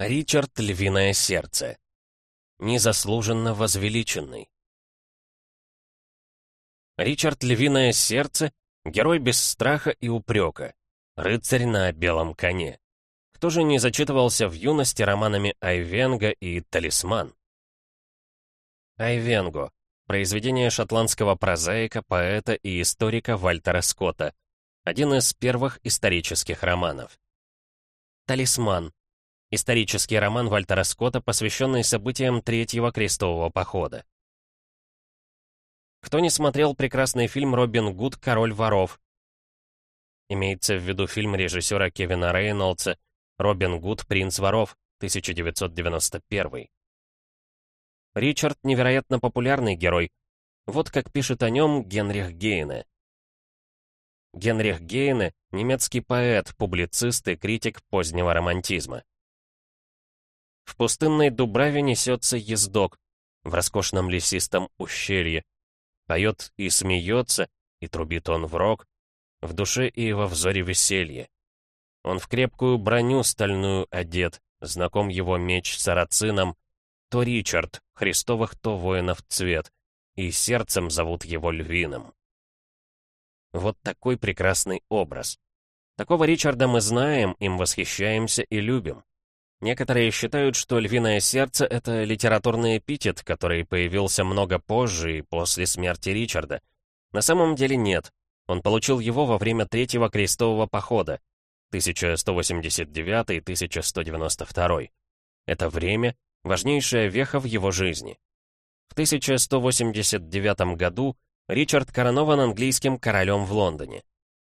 Ричард Львиное Сердце. Незаслуженно возвеличенный. Ричард Львиное Сердце — герой без страха и упрека, рыцарь на белом коне. Кто же не зачитывался в юности романами Айвенга и Талисман? Айвенго — произведение шотландского прозаика, поэта и историка Вальтера Скотта, один из первых исторических романов. Талисман Исторический роман Вальтера Скотта, посвященный событиям Третьего крестового похода. Кто не смотрел прекрасный фильм «Робин Гуд. Король воров»? Имеется в виду фильм режиссера Кевина Рейнольдса «Робин Гуд. Принц воров» 1991. Ричард — невероятно популярный герой. Вот как пишет о нем Генрих Гейне. Генрих Гейне — немецкий поэт, публицист и критик позднего романтизма. В пустынной Дубраве несется ездок, в роскошном лесистом ущелье. Поет и смеется, и трубит он в рог, в душе и во взоре веселье. Он в крепкую броню стальную одет, знаком его меч сарацином, то Ричард, Христовых то воинов цвет, и сердцем зовут его львиным. Вот такой прекрасный образ. Такого Ричарда мы знаем, им восхищаемся и любим. Некоторые считают, что «Львиное сердце» — это литературный эпитет, который появился много позже и после смерти Ричарда. На самом деле нет. Он получил его во время Третьего крестового похода, 1189-1192. Это время — важнейшая веха в его жизни. В 1189 году Ричард коронован английским королем в Лондоне.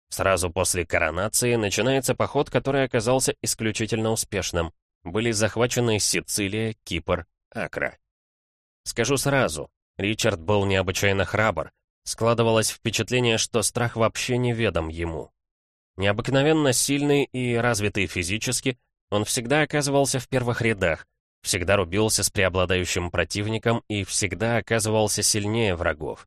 Сразу после коронации начинается поход, который оказался исключительно успешным — были захвачены Сицилия, Кипр, Акра. Скажу сразу, Ричард был необычайно храбр. Складывалось впечатление, что страх вообще неведом ему. Необыкновенно сильный и развитый физически, он всегда оказывался в первых рядах, всегда рубился с преобладающим противником и всегда оказывался сильнее врагов.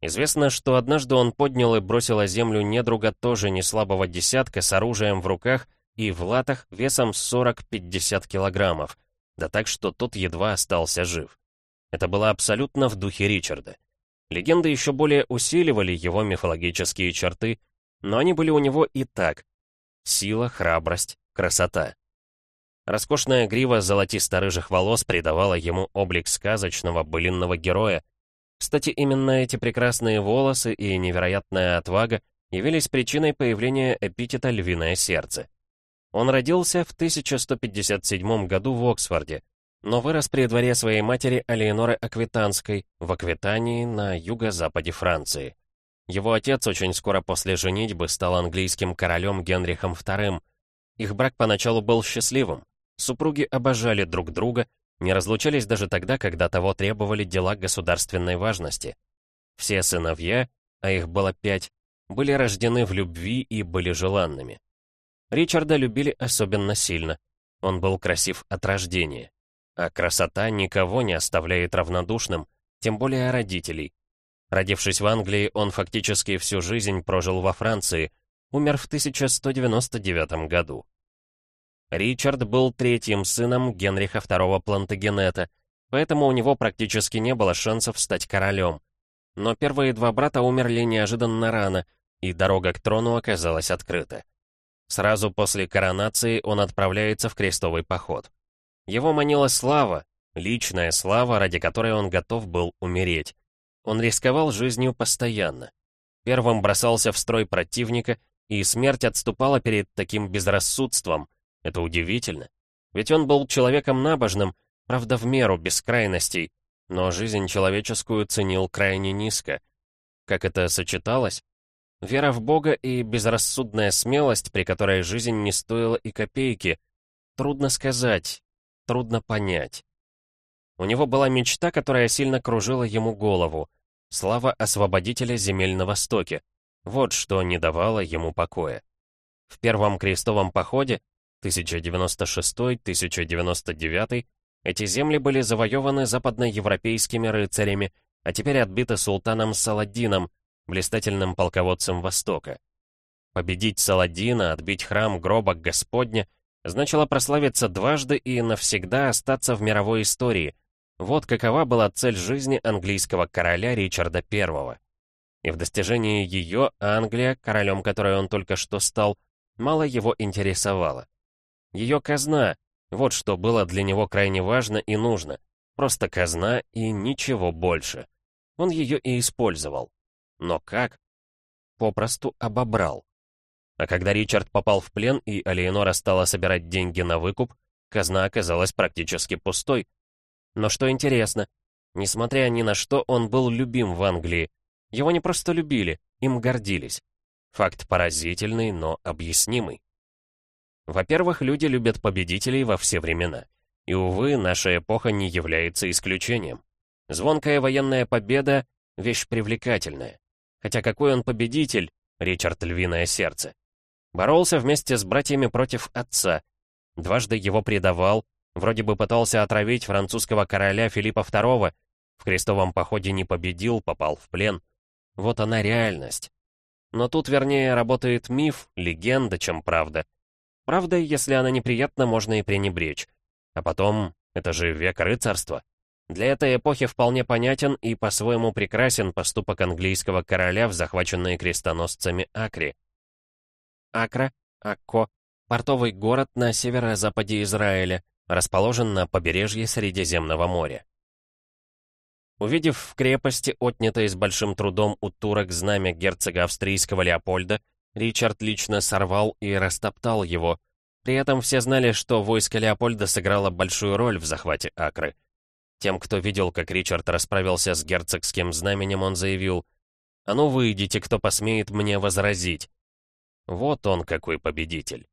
Известно, что однажды он поднял и бросил о землю недруга тоже неслабого десятка с оружием в руках и в латах весом 40-50 килограммов, да так, что тот едва остался жив. Это было абсолютно в духе Ричарда. Легенды еще более усиливали его мифологические черты, но они были у него и так. Сила, храбрость, красота. Роскошная грива золотисто-рыжих волос придавала ему облик сказочного былинного героя. Кстати, именно эти прекрасные волосы и невероятная отвага явились причиной появления эпитета «львиное сердце». Он родился в 1157 году в Оксфорде, но вырос при дворе своей матери Алеоноры Аквитанской в Аквитании на юго-западе Франции. Его отец очень скоро после женитьбы стал английским королем Генрихом II. Их брак поначалу был счастливым. Супруги обожали друг друга, не разлучались даже тогда, когда того требовали дела государственной важности. Все сыновья, а их было пять, были рождены в любви и были желанными. Ричарда любили особенно сильно. Он был красив от рождения. А красота никого не оставляет равнодушным, тем более родителей. Родившись в Англии, он фактически всю жизнь прожил во Франции, умер в 1199 году. Ричард был третьим сыном Генриха II Плантагенета, поэтому у него практически не было шансов стать королем. Но первые два брата умерли неожиданно рано, и дорога к трону оказалась открыта. Сразу после коронации он отправляется в крестовый поход. Его манила слава, личная слава, ради которой он готов был умереть. Он рисковал жизнью постоянно. Первым бросался в строй противника, и смерть отступала перед таким безрассудством. Это удивительно. Ведь он был человеком набожным, правда, в меру, без крайностей, но жизнь человеческую ценил крайне низко. Как это сочеталось? Вера в Бога и безрассудная смелость, при которой жизнь не стоила и копейки. Трудно сказать, трудно понять. У него была мечта, которая сильно кружила ему голову. Слава освободителя земель на Востоке. Вот что не давало ему покоя. В первом крестовом походе, 1096-1099, эти земли были завоеваны западноевропейскими рыцарями, а теперь отбиты султаном Саладином, блистательным полководцем Востока. Победить Саладина, отбить храм гроба Господня значило прославиться дважды и навсегда остаться в мировой истории. Вот какова была цель жизни английского короля Ричарда I. И в достижении ее Англия, королем которой он только что стал, мало его интересовала. Ее казна, вот что было для него крайне важно и нужно. Просто казна и ничего больше. Он ее и использовал. Но как? Попросту обобрал. А когда Ричард попал в плен и Алиенора стала собирать деньги на выкуп, казна оказалась практически пустой. Но что интересно, несмотря ни на что, он был любим в Англии. Его не просто любили, им гордились. Факт поразительный, но объяснимый. Во-первых, люди любят победителей во все времена. И, увы, наша эпоха не является исключением. Звонкая военная победа — вещь привлекательная. Хотя какой он победитель, Ричард Львиное Сердце. Боролся вместе с братьями против отца. Дважды его предавал, вроде бы пытался отравить французского короля Филиппа II, в крестовом походе не победил, попал в плен. Вот она реальность. Но тут, вернее, работает миф, легенда, чем правда. Правда, если она неприятна, можно и пренебречь. А потом, это же век рыцарства. Для этой эпохи вполне понятен и по-своему прекрасен поступок английского короля в захваченные крестоносцами Акре. Акра, Акко, портовый город на северо-западе Израиля, расположен на побережье Средиземного моря. Увидев в крепости, отнятой с большим трудом у турок знамя герцога австрийского Леопольда, Ричард лично сорвал и растоптал его. При этом все знали, что войско Леопольда сыграло большую роль в захвате Акры. Тем, кто видел, как Ричард расправился с герцогским знаменем, он заявил, «А ну выйдите, кто посмеет мне возразить». Вот он какой победитель.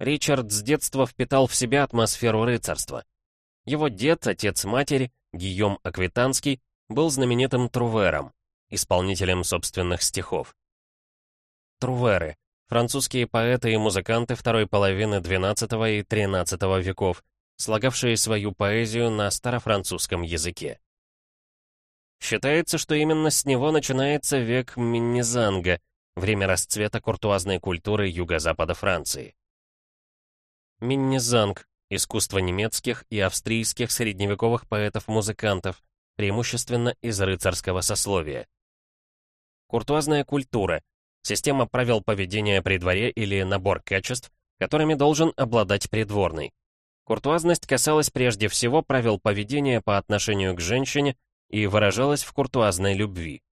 Ричард с детства впитал в себя атмосферу рыцарства. Его дед, отец матери, Гийом Аквитанский, был знаменитым трувером, исполнителем собственных стихов. Труверы — французские поэты и музыканты второй половины XII и XIII веков, слагавшие свою поэзию на старофранцузском языке. Считается, что именно с него начинается век Миннизанга, время расцвета куртуазной культуры юго-запада Франции. Миннизанг — искусство немецких и австрийских средневековых поэтов-музыкантов, преимущественно из рыцарского сословия. Куртуазная культура — система правил поведения при дворе или набор качеств, которыми должен обладать придворный. Куртуазность касалась прежде всего правил поведения по отношению к женщине и выражалась в куртуазной любви.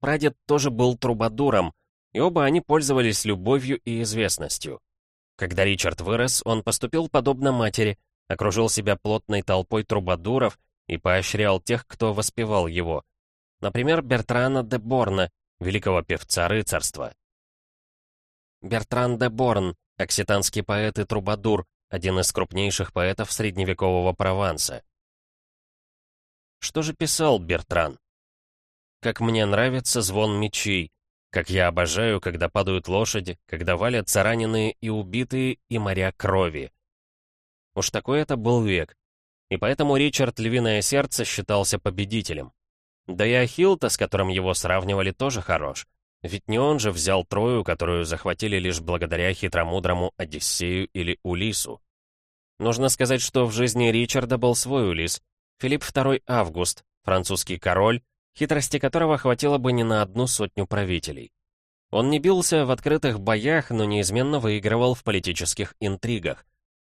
Прадед тоже был трубадуром, и оба они пользовались любовью и известностью. Когда Ричард вырос, он поступил подобно матери, окружил себя плотной толпой трубадуров и поощрял тех, кто воспевал его. Например, Бертрана де Борна, великого певца рыцарства. Бертран де Борн, окситанский поэт и трубадур, один из крупнейших поэтов средневекового Прованса. Что же писал Бертран? «Как мне нравится звон мечей, как я обожаю, когда падают лошади, когда валятся раненые и убитые, и моря крови». Уж такой это был век, и поэтому Ричард Львиное Сердце считался победителем. Да и Ахилл-то, с которым его сравнивали, тоже хорош. Ведь не он же взял Трою, которую захватили лишь благодаря хитромудрому Одиссею или Улису. Нужно сказать, что в жизни Ричарда был свой Улис. Филипп II Август, французский король, хитрости которого хватило бы не на одну сотню правителей. Он не бился в открытых боях, но неизменно выигрывал в политических интригах.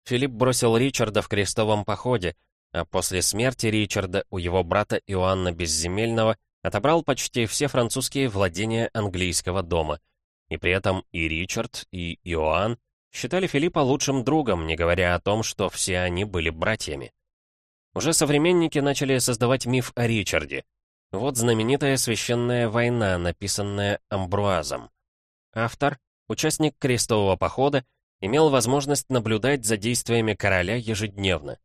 Филипп бросил Ричарда в крестовом походе, а после смерти Ричарда у его брата Иоанна Безземельного отобрал почти все французские владения английского дома. И при этом и Ричард, и Иоанн считали Филиппа лучшим другом, не говоря о том, что все они были братьями. Уже современники начали создавать миф о Ричарде. Вот знаменитая священная война, написанная Амбруазом. Автор, участник крестового похода, имел возможность наблюдать за действиями короля ежедневно.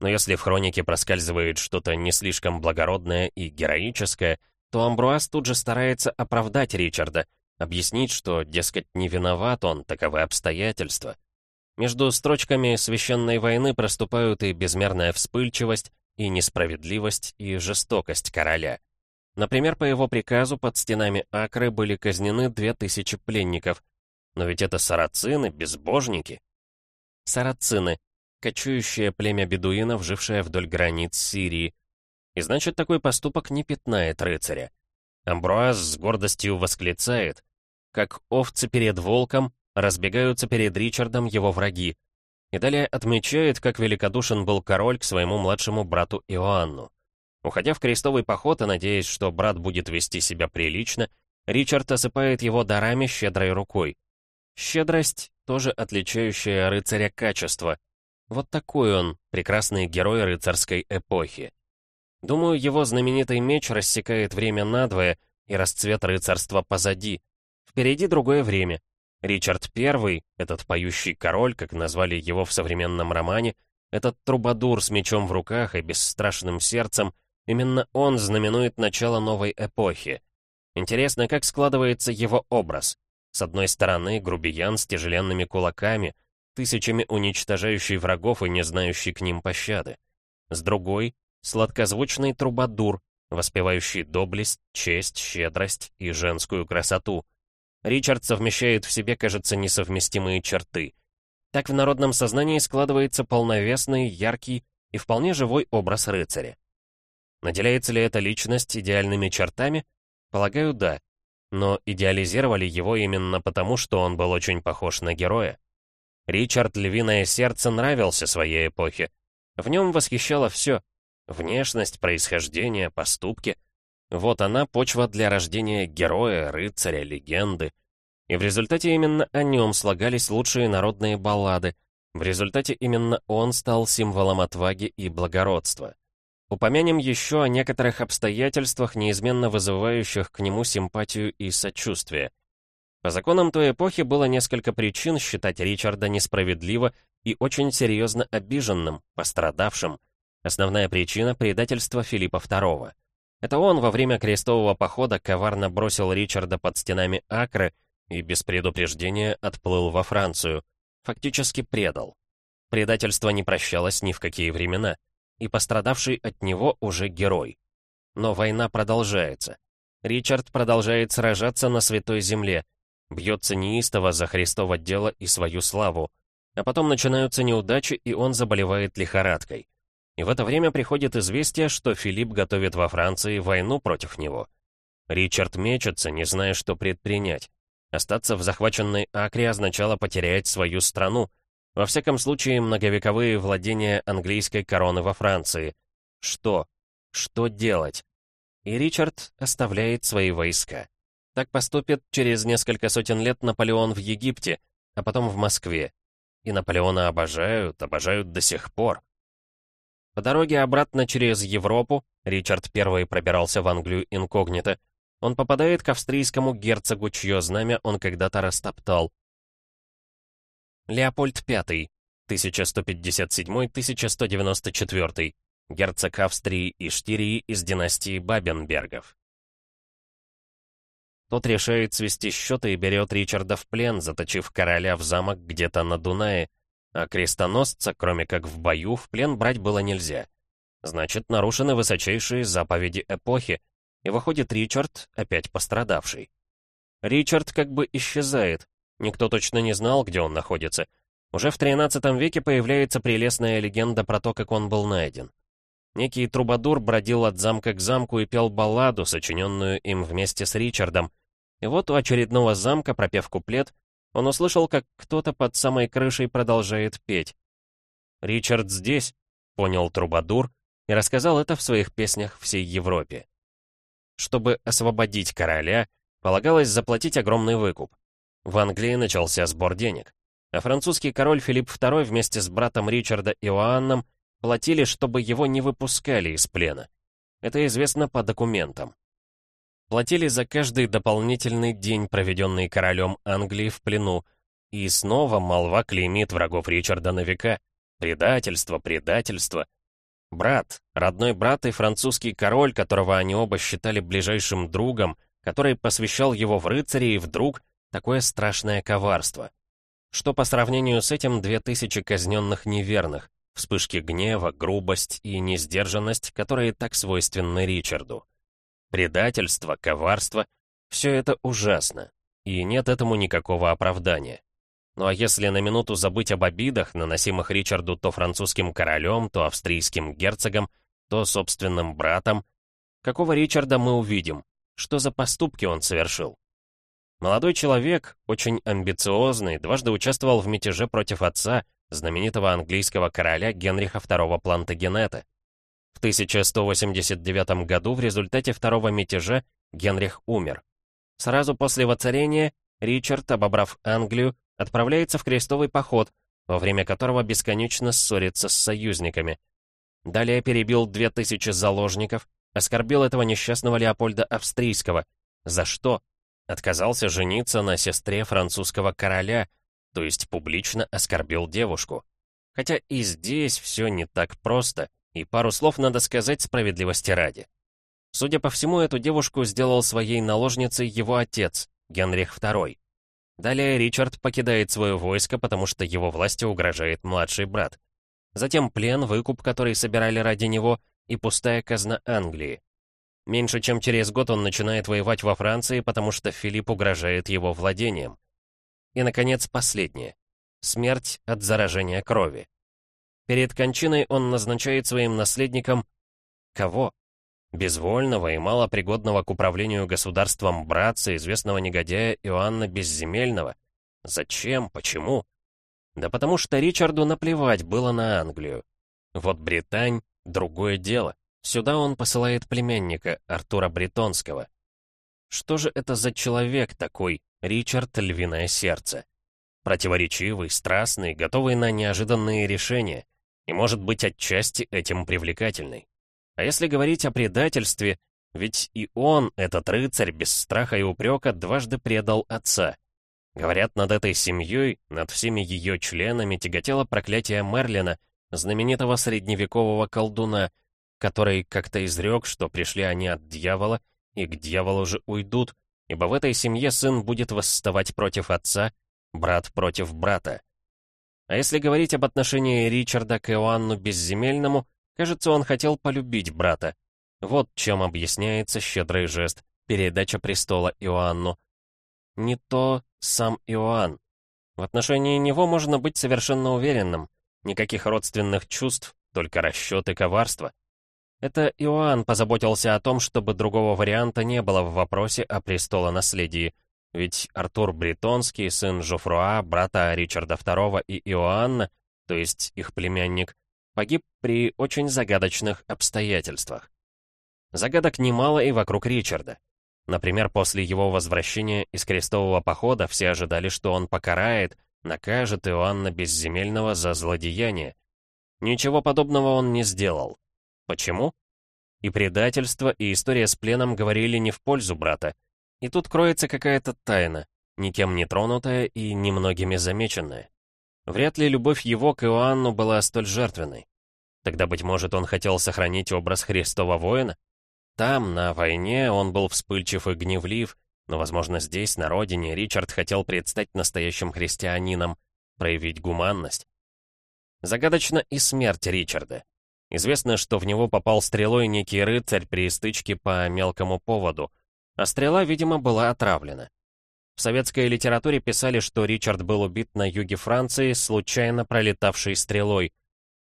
Но если в хронике проскальзывает что-то не слишком благородное и героическое, то Амбруаз тут же старается оправдать Ричарда, объяснить, что, дескать, не виноват он, таковы обстоятельства. Между строчками священной войны проступают и безмерная вспыльчивость, и несправедливость, и жестокость короля. Например, по его приказу под стенами Акры были казнены две тысячи пленников. Но ведь это сарацины, безбожники. Сарацины — кочующее племя бедуинов, жившее вдоль границ Сирии. И значит, такой поступок не пятнает рыцаря. Амбруаз с гордостью восклицает, как овцы перед волком, разбегаются перед Ричардом его враги. И далее отмечает, как великодушен был король к своему младшему брату Иоанну. Уходя в крестовый поход и надеясь, что брат будет вести себя прилично, Ричард осыпает его дарами щедрой рукой. Щедрость — тоже отличающая рыцаря качество. Вот такой он, прекрасный герой рыцарской эпохи. Думаю, его знаменитый меч рассекает время надвое, и расцвет рыцарства позади. Впереди другое время. Ричард I, этот поющий король, как назвали его в современном романе, этот трубадур с мечом в руках и бесстрашным сердцем, именно он знаменует начало новой эпохи. Интересно, как складывается его образ. С одной стороны, грубиян с тяжеленными кулаками, тысячами уничтожающий врагов и не знающий к ним пощады. С другой — сладкозвучный трубадур, воспевающий доблесть, честь, щедрость и женскую красоту. Ричард совмещает в себе, кажется, несовместимые черты. Так в народном сознании складывается полновесный, яркий и вполне живой образ рыцаря. Наделяется ли эта личность идеальными чертами? Полагаю, да. Но идеализировали его именно потому, что он был очень похож на героя. Ричард Львиное Сердце нравился своей эпохе. В нем восхищало все. Внешность, происхождение, поступки. Вот она, почва для рождения героя, рыцаря, легенды. И в результате именно о нем слагались лучшие народные баллады. В результате именно он стал символом отваги и благородства. Упомянем еще о некоторых обстоятельствах, неизменно вызывающих к нему симпатию и сочувствие. По законам той эпохи было несколько причин считать Ричарда несправедливо и очень серьезно обиженным, пострадавшим. Основная причина — предательство Филиппа II. Это он во время крестового похода коварно бросил Ричарда под стенами Акры и без предупреждения отплыл во Францию. Фактически предал. Предательство не прощалось ни в какие времена и пострадавший от него уже герой. Но война продолжается. Ричард продолжает сражаться на Святой Земле, бьется неистово за Христово дело и свою славу. А потом начинаются неудачи, и он заболевает лихорадкой. И в это время приходит известие, что Филипп готовит во Франции войну против него. Ричард мечется, не зная, что предпринять. Остаться в захваченной Акре означало потерять свою страну, во всяком случае, многовековые владения английской короны во Франции. Что? Что делать? И Ричард оставляет свои войска. Так поступит через несколько сотен лет Наполеон в Египте, а потом в Москве. И Наполеона обожают, обожают до сих пор. По дороге обратно через Европу, Ричард I пробирался в Англию инкогнито, он попадает к австрийскому герцогу, чье знамя он когда-то растоптал. Леопольд V, 1157-1194, герцог Австрии и Штирии из династии Бабенбергов. Тот решает свести счеты и берет Ричарда в плен, заточив короля в замок где-то на Дунае, а крестоносца, кроме как в бою, в плен брать было нельзя. Значит, нарушены высочайшие заповеди эпохи, и выходит Ричард, опять пострадавший. Ричард как бы исчезает, Никто точно не знал, где он находится. Уже в 13 веке появляется прелестная легенда про то, как он был найден. Некий трубадур бродил от замка к замку и пел балладу, сочиненную им вместе с Ричардом. И вот у очередного замка, пропев куплет, он услышал, как кто-то под самой крышей продолжает петь. «Ричард здесь», — понял трубадур, и рассказал это в своих песнях всей Европе. Чтобы освободить короля, полагалось заплатить огромный выкуп. В Англии начался сбор денег, а французский король Филипп II вместе с братом Ричарда Иоанном платили, чтобы его не выпускали из плена. Это известно по документам. Платили за каждый дополнительный день, проведенный королем Англии в плену, и снова молва клеймит врагов Ричарда на века. Предательство, предательство. Брат, родной брат и французский король, которого они оба считали ближайшим другом, который посвящал его в рыцари, и вдруг Такое страшное коварство. Что по сравнению с этим две тысячи казненных неверных, вспышки гнева, грубость и несдержанность, которые так свойственны Ричарду. Предательство, коварство — все это ужасно. и нет этому никакого оправдания. Ну а если на минуту забыть об обидах, наносимых Ричарду то французским королем, то австрийским герцогом, то собственным братом, какого Ричарда мы увидим? Что за поступки он совершил? Молодой человек, очень амбициозный, дважды участвовал в мятеже против отца, знаменитого английского короля Генриха II Плантагенета. В 1189 году в результате второго мятежа Генрих умер. Сразу после воцарения Ричард, обобрав Англию, отправляется в крестовый поход, во время которого бесконечно ссорится с союзниками. Далее перебил две тысячи заложников, оскорбил этого несчастного Леопольда Австрийского. За что? Отказался жениться на сестре французского короля, то есть публично оскорбил девушку. Хотя и здесь все не так просто, и пару слов надо сказать справедливости ради. Судя по всему, эту девушку сделал своей наложницей его отец, Генрих II. Далее Ричард покидает свое войско, потому что его власти угрожает младший брат. Затем плен, выкуп, который собирали ради него, и пустая казна Англии. Меньше чем через год он начинает воевать во Франции, потому что Филипп угрожает его владением. И, наконец, последнее. Смерть от заражения крови. Перед кончиной он назначает своим наследником... Кого? Безвольного и малопригодного к управлению государством братца, известного негодяя Иоанна Безземельного. Зачем? Почему? Да потому что Ричарду наплевать было на Англию. Вот Британь — другое дело. Сюда он посылает племянника, Артура Бретонского. Что же это за человек такой, Ричард Львиное Сердце? Противоречивый, страстный, готовый на неожиданные решения. И может быть отчасти этим привлекательный. А если говорить о предательстве, ведь и он, этот рыцарь, без страха и упрека, дважды предал отца. Говорят, над этой семьей, над всеми ее членами тяготело проклятие Мерлина, знаменитого средневекового колдуна, который как-то изрек, что пришли они от дьявола, и к дьяволу же уйдут, ибо в этой семье сын будет восставать против отца, брат против брата. А если говорить об отношении Ричарда к Иоанну Безземельному, Кажется, он хотел полюбить брата. Вот чем объясняется щедрый жест, передача престола Иоанну. Не то сам Иоанн. В отношении него можно быть совершенно уверенным. Никаких родственных чувств, только расчет и коварство. Это Иоанн позаботился о том, чтобы другого варианта не было в вопросе о престолонаследии. Ведь Артур Бретонский, сын Жофруа, брата Ричарда II и Иоанна, то есть их племянник, погиб при очень загадочных обстоятельствах. Загадок немало и вокруг Ричарда. Например, после его возвращения из крестового похода все ожидали, что он покарает, накажет Иоанна Безземельного за злодеяние. Ничего подобного он не сделал. Почему? И предательство, и история с пленом говорили не в пользу брата. И тут кроется какая-то тайна, никем не тронутая и немногими замеченная. Вряд ли любовь его к Иоанну была столь жертвенной. Тогда, быть может, он хотел сохранить образ Христова воина? Там, на войне, он был вспыльчив и гневлив, но, возможно, здесь, на родине, Ричард хотел предстать настоящим христианином, проявить гуманность. Загадочна и смерть Ричарда. Известно, что в него попал стрелой некий рыцарь при стычке по мелкому поводу, а стрела, видимо, была отравлена. В советской литературе писали, что Ричард был убит на юге Франции, случайно пролетавшей стрелой.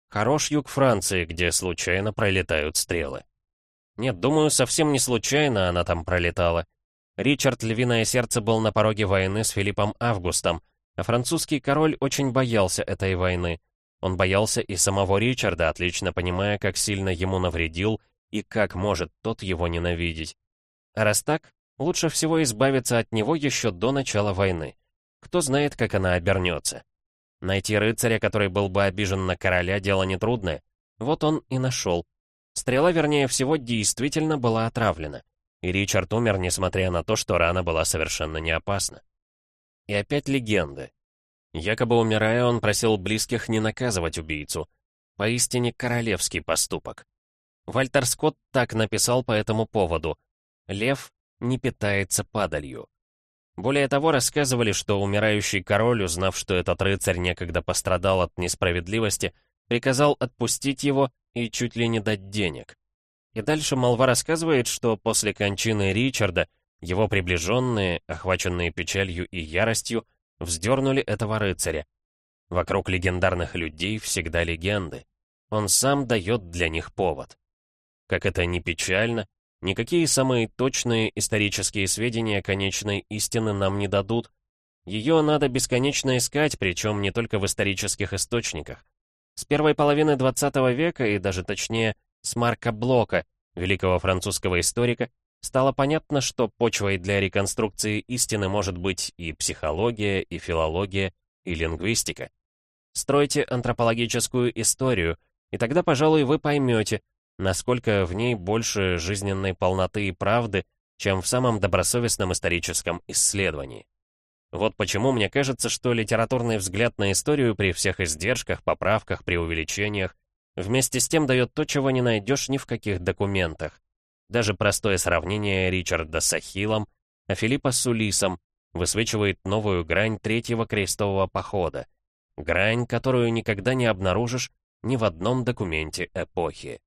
Хорош юг Франции, где случайно пролетают стрелы. Нет, думаю, совсем не случайно она там пролетала. Ричард Львиное Сердце был на пороге войны с Филиппом Августом, а французский король очень боялся этой войны. Он боялся и самого Ричарда, отлично понимая, как сильно ему навредил и как может тот его ненавидеть. Раз так, Лучше всего избавиться от него еще до начала войны. Кто знает, как она обернется. Найти рыцаря, который был бы обижен на короля, дело нетрудное. Вот он и нашел. Стрела, вернее всего, действительно была отравлена. И Ричард умер, несмотря на то, что рана была совершенно не опасна. И опять легенды. Якобы умирая, он просил близких не наказывать убийцу. Поистине королевский поступок. Вальтер Скотт так написал по этому поводу. Лев не питается падалью. Более того, рассказывали, что умирающий король, узнав, что этот рыцарь некогда пострадал от несправедливости, приказал отпустить его и чуть ли не дать денег. И дальше молва рассказывает, что после кончины Ричарда Его приближенные, охваченные печалью и яростью, вздернули этого рыцаря. Вокруг легендарных людей всегда легенды. Он сам дает для них повод. Как это ни печально, никакие самые точные исторические сведения конечной истины нам не дадут. Ее надо бесконечно искать, причем не только в исторических источниках. С первой половины XX века, и даже точнее, с Марка Блока, великого французского историка, стало понятно, что почвой для реконструкции истины может быть и психология, и филология, и лингвистика. Стройте антропологическую историю, и тогда, пожалуй, вы поймете, насколько в ней больше жизненной полноты и правды, чем в самом добросовестном историческом исследовании. Вот почему мне кажется, что литературный взгляд на историю при всех издержках, поправках, преувеличениях вместе с тем дает то, чего не найдешь ни в каких документах. Даже простое сравнение Ричарда с Ахиллом, а Филиппа с Улисом высвечивает новую грань третьего крестового похода. Грань, которую никогда не обнаружишь ни в одном документе эпохи.